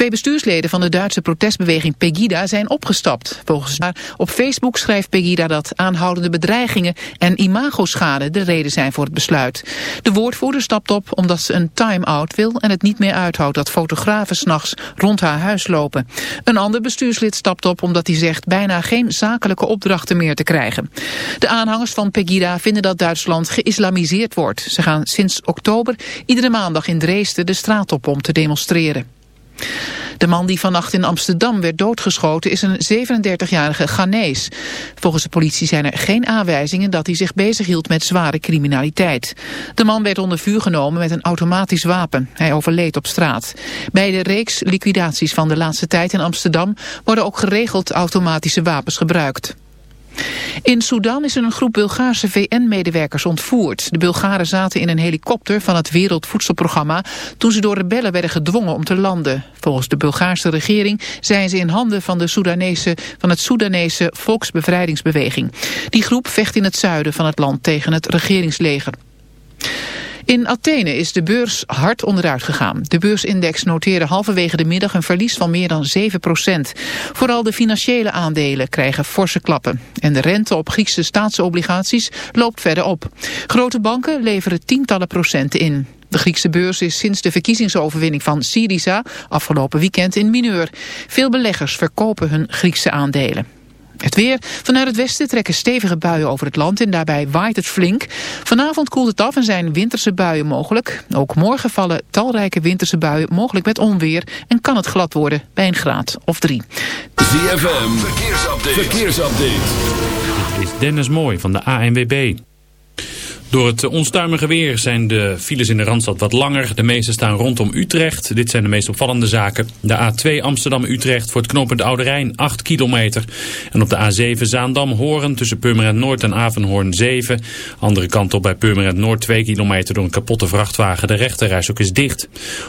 Twee bestuursleden van de Duitse protestbeweging Pegida zijn opgestapt. Volgens haar op Facebook schrijft Pegida dat aanhoudende bedreigingen en imagoschade de reden zijn voor het besluit. De woordvoerder stapt op omdat ze een time-out wil en het niet meer uithoudt dat fotografen s'nachts rond haar huis lopen. Een ander bestuurslid stapt op omdat hij zegt bijna geen zakelijke opdrachten meer te krijgen. De aanhangers van Pegida vinden dat Duitsland geïslamiseerd wordt. Ze gaan sinds oktober iedere maandag in Dresden de straat op om te demonstreren. De man die vannacht in Amsterdam werd doodgeschoten is een 37-jarige Ghanese. Volgens de politie zijn er geen aanwijzingen dat hij zich bezighield met zware criminaliteit. De man werd onder vuur genomen met een automatisch wapen. Hij overleed op straat. Bij de reeks liquidaties van de laatste tijd in Amsterdam worden ook geregeld automatische wapens gebruikt. In Sudan is een groep Bulgaarse VN-medewerkers ontvoerd. De Bulgaren zaten in een helikopter van het Wereldvoedselprogramma... toen ze door rebellen werden gedwongen om te landen. Volgens de Bulgaarse regering zijn ze in handen van, de Soedanese, van het Soedanese Volksbevrijdingsbeweging. Die groep vecht in het zuiden van het land tegen het regeringsleger. In Athene is de beurs hard onderuit gegaan. De beursindex noteerde halverwege de middag een verlies van meer dan 7 procent. Vooral de financiële aandelen krijgen forse klappen. En de rente op Griekse staatsobligaties loopt verder op. Grote banken leveren tientallen procenten in. De Griekse beurs is sinds de verkiezingsoverwinning van Syriza afgelopen weekend in mineur. Veel beleggers verkopen hun Griekse aandelen. Het weer. Vanuit het westen trekken stevige buien over het land en daarbij waait het flink. Vanavond koelt het af en zijn winterse buien mogelijk. Ook morgen vallen talrijke winterse buien, mogelijk met onweer. En kan het glad worden bij een graad of drie. ZFM, verkeersupdate. verkeersupdate. Dit is Dennis Mooi van de ANWB. Door het onstuimige weer zijn de files in de Randstad wat langer. De meeste staan rondom Utrecht. Dit zijn de meest opvallende zaken. De A2 Amsterdam-Utrecht voor het knooppunt Oude Rijn 8 kilometer. En op de A7 Zaandam-Horen tussen Purmerend Noord en Avenhoorn 7. Andere kant op bij Purmerend Noord 2 kilometer door een kapotte vrachtwagen. De rechterreis ook is dicht.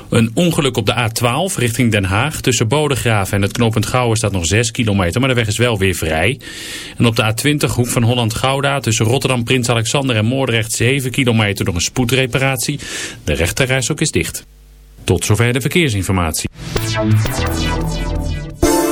Een ongeluk op de A12 richting Den Haag. Tussen Bodegraven en het knooppunt Gouwen staat nog 6 kilometer. Maar de weg is wel weer vrij. En op de A20 Hoek van Holland-Gouda tussen Rotterdam, Prins Alexander en Moordrecht 7 kilometer door een spoedreparatie. De rechterreis ook is dicht. Tot zover de verkeersinformatie.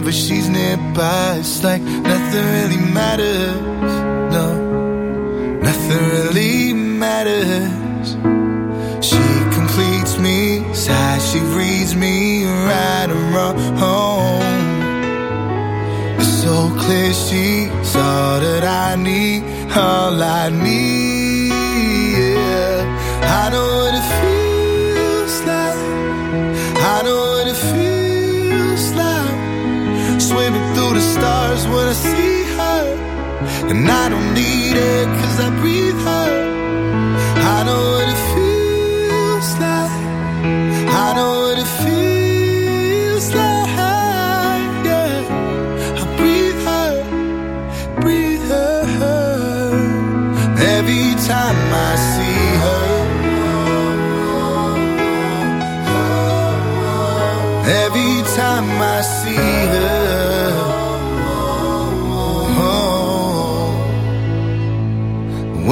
Whenever she's nearby. It's like nothing really matters. No, nothing really matters. She completes me, sighs, she reads me right and wrong. It's so clear she's all that I need, all I need. And I don't need it cause I breathe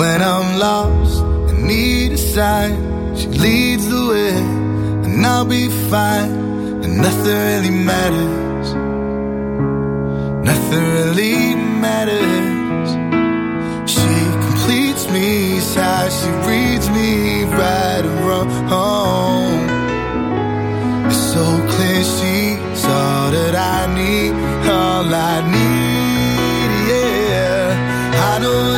When I'm lost and need a sign, she leads the way, and I'll be fine, and nothing really matters. Nothing really matters. She completes me, sighs, she reads me right and wrong. It's so clear she's all that I need, all I need, yeah. I know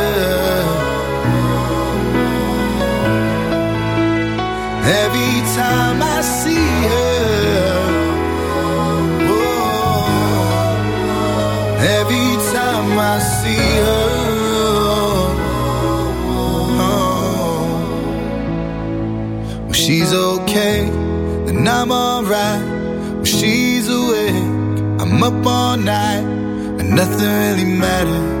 Up all night, and nothing really matters.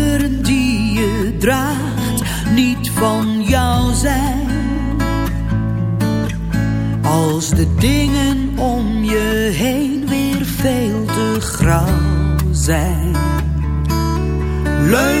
de dingen om je heen weer veel te grauw zijn. Leun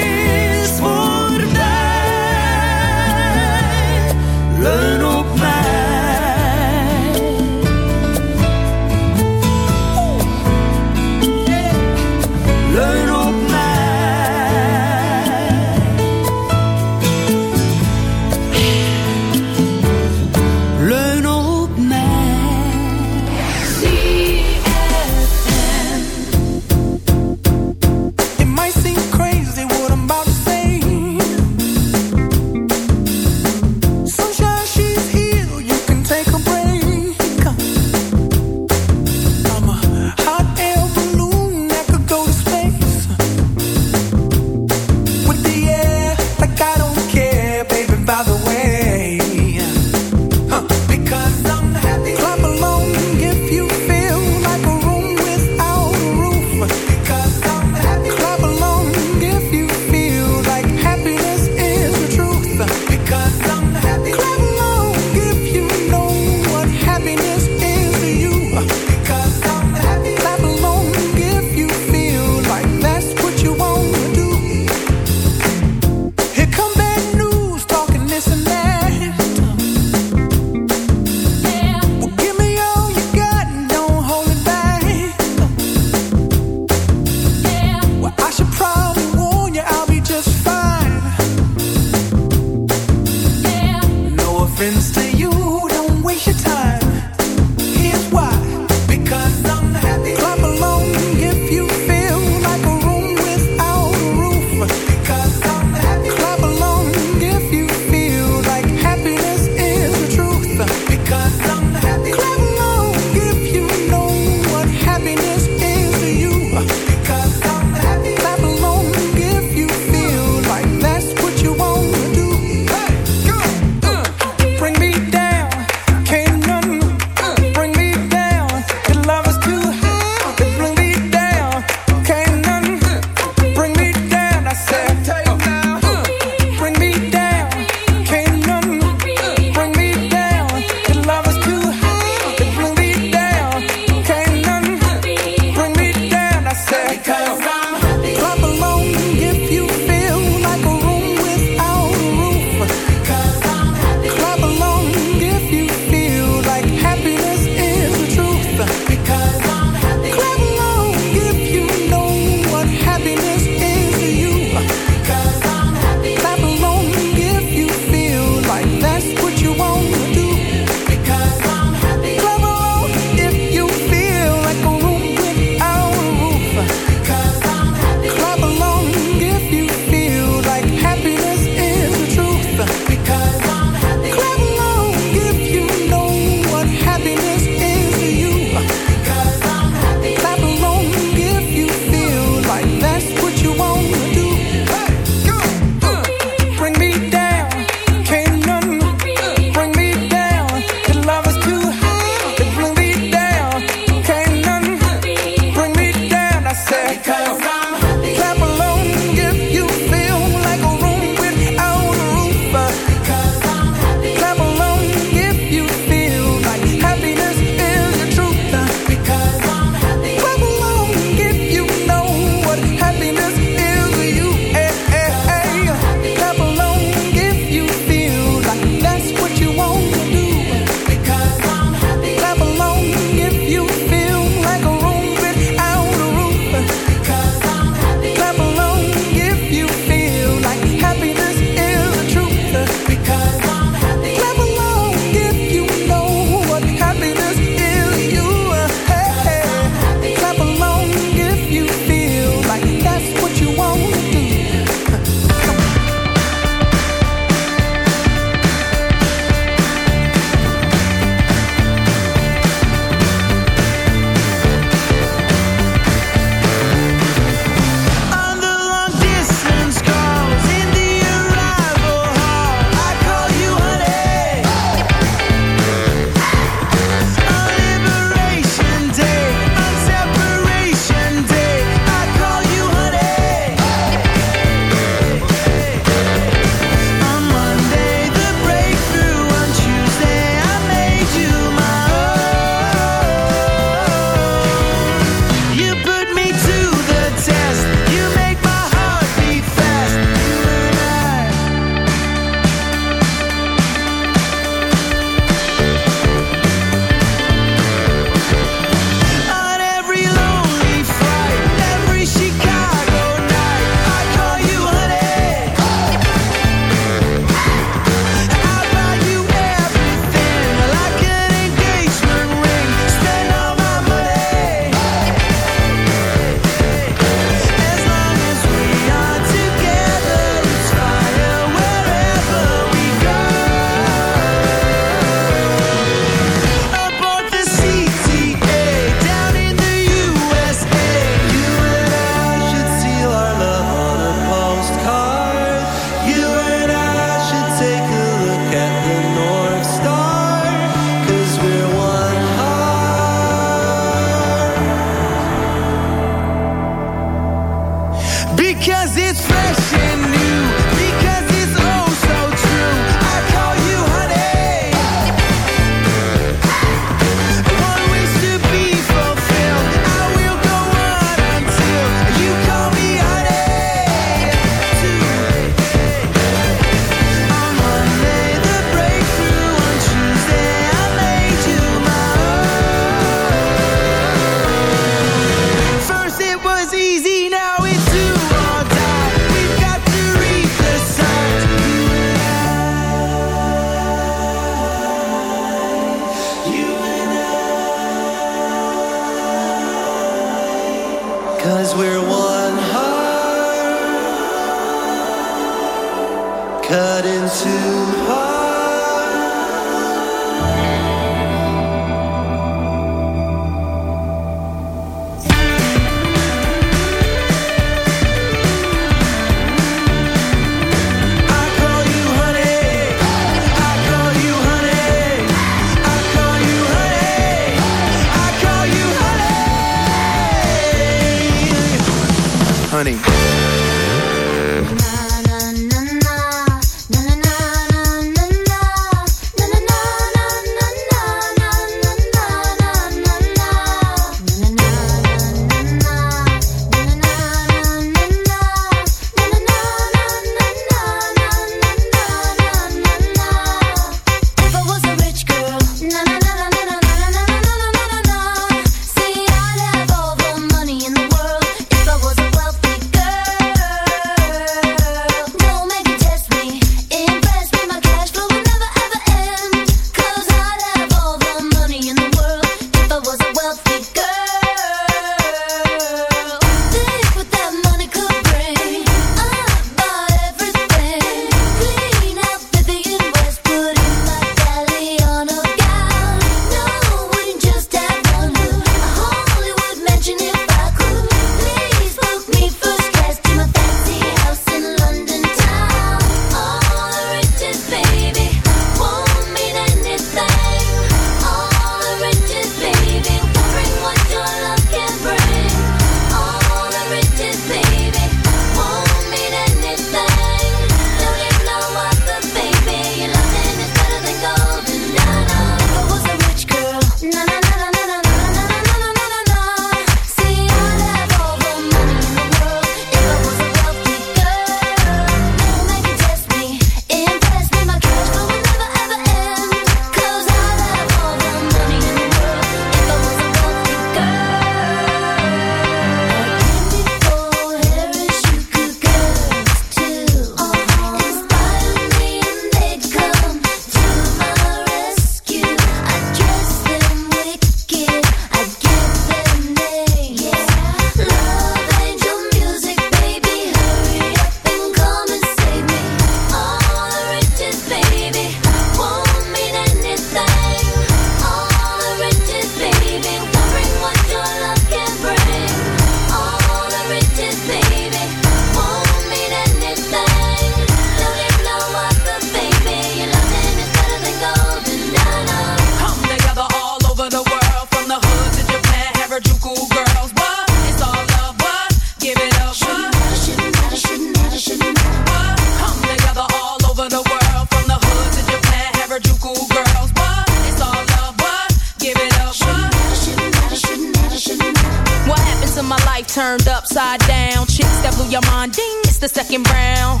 second round.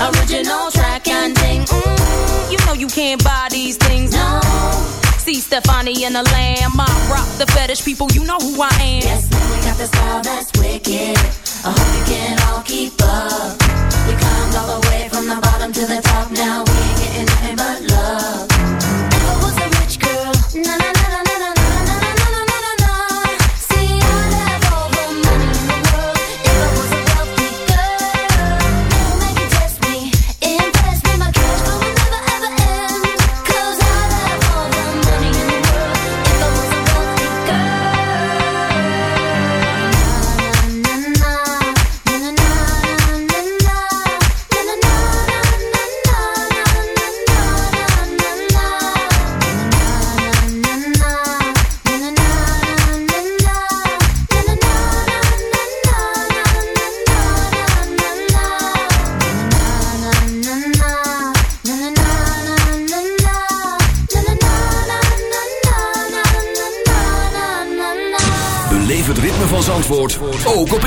Original track and ding. Mm, you know you can't buy these things. No. See Stefani and the Lamb. I rock the fetish people. You know who I am. Yes, man, we got the style that's wicked. I hope you can all keep up.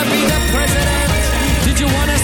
wanna be the president? Did you wanna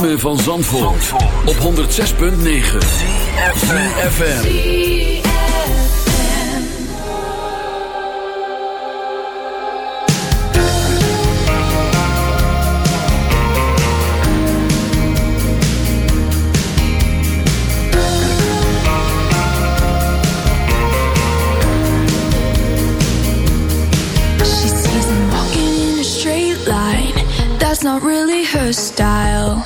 ritme van Zandvoort, op 106.9 CFFM She sees him walking in a straight line. That's not really her style.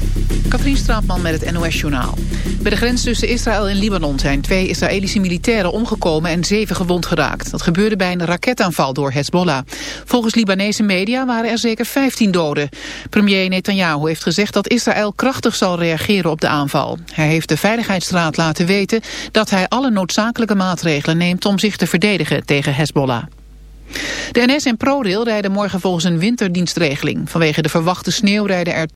Katrien Straatman met het NOS-journaal. Bij de grens tussen Israël en Libanon zijn twee Israëlische militairen omgekomen en zeven gewond geraakt. Dat gebeurde bij een raketaanval door Hezbollah. Volgens Libanese media waren er zeker 15 doden. Premier Netanyahu heeft gezegd dat Israël krachtig zal reageren op de aanval. Hij heeft de Veiligheidsraad laten weten dat hij alle noodzakelijke maatregelen neemt om zich te verdedigen tegen Hezbollah. De NS en ProRail rijden morgen volgens een winterdienstregeling. Vanwege de verwachte sneeuw rijden er